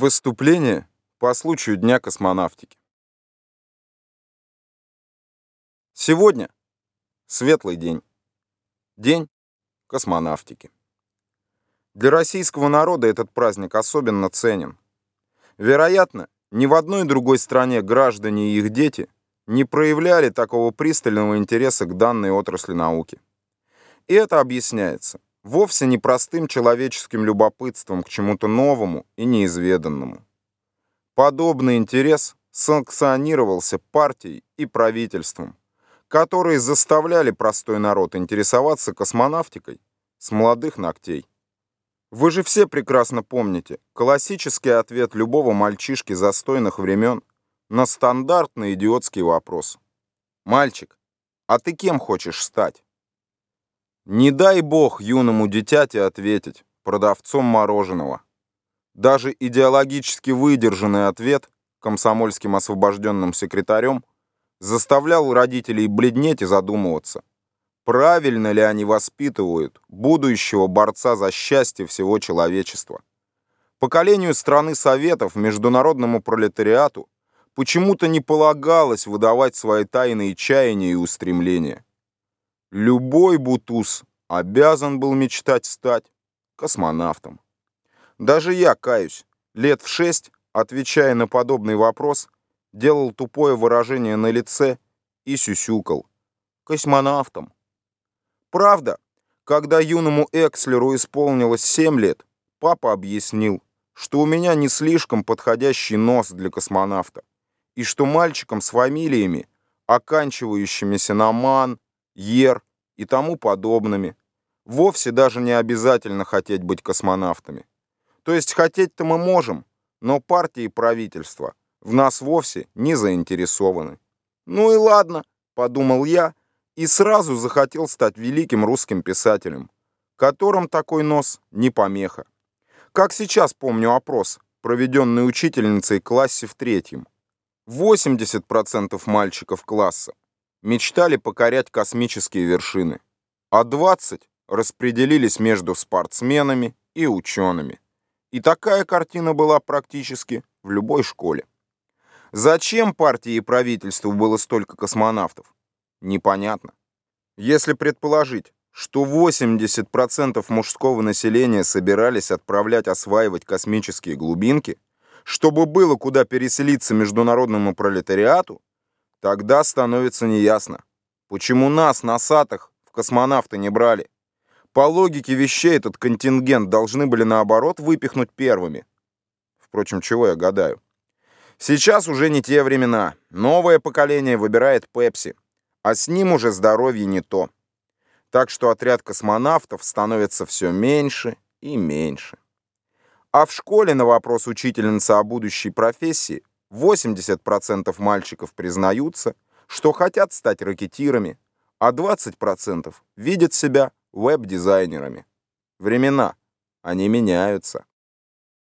Выступление по случаю Дня космонавтики. Сегодня светлый день. День космонавтики. Для российского народа этот праздник особенно ценен. Вероятно, ни в одной другой стране граждане и их дети не проявляли такого пристального интереса к данной отрасли науки. И это объясняется вовсе не простым человеческим любопытством к чему-то новому и неизведанному. Подобный интерес санкционировался партией и правительством, которые заставляли простой народ интересоваться космонавтикой с молодых ногтей. Вы же все прекрасно помните классический ответ любого мальчишки застойных времен на стандартный идиотский вопрос. «Мальчик, а ты кем хочешь стать?» Не дай бог юному дитяти ответить продавцом мороженого. Даже идеологически выдержанный ответ комсомольским освобожденным секретарем заставлял родителей бледнеть и задумываться, правильно ли они воспитывают будущего борца за счастье всего человечества. Поколению страны Советов, международному пролетариату, почему-то не полагалось выдавать свои тайные чаяния и устремления. Любой бутуз обязан был мечтать стать космонавтом. Даже я, каюсь, лет в шесть, отвечая на подобный вопрос, делал тупое выражение на лице и сюсюкал. Космонавтом. Правда, когда юному Экслеру исполнилось семь лет, папа объяснил, что у меня не слишком подходящий нос для космонавта, и что мальчикам с фамилиями, оканчивающимися на «ман», Ер и тому подобными. Вовсе даже не обязательно хотеть быть космонавтами. То есть хотеть-то мы можем, но партии и правительство в нас вовсе не заинтересованы. Ну и ладно, подумал я, и сразу захотел стать великим русским писателем, которым такой нос не помеха. Как сейчас помню опрос, проведенный учительницей классе в третьем. 80% мальчиков класса мечтали покорять космические вершины, а 20 распределились между спортсменами и учеными. И такая картина была практически в любой школе. Зачем партии и правительству было столько космонавтов? Непонятно. Если предположить, что 80% мужского населения собирались отправлять осваивать космические глубинки, чтобы было куда переселиться международному пролетариату, Тогда становится неясно, почему нас, носатых, в космонавты не брали. По логике вещей этот контингент должны были наоборот выпихнуть первыми. Впрочем, чего я гадаю. Сейчас уже не те времена. Новое поколение выбирает Пепси, а с ним уже здоровье не то. Так что отряд космонавтов становится все меньше и меньше. А в школе на вопрос учительницы о будущей профессии 80% мальчиков признаются, что хотят стать ракетирами, а 20% видят себя веб-дизайнерами. Времена, они меняются.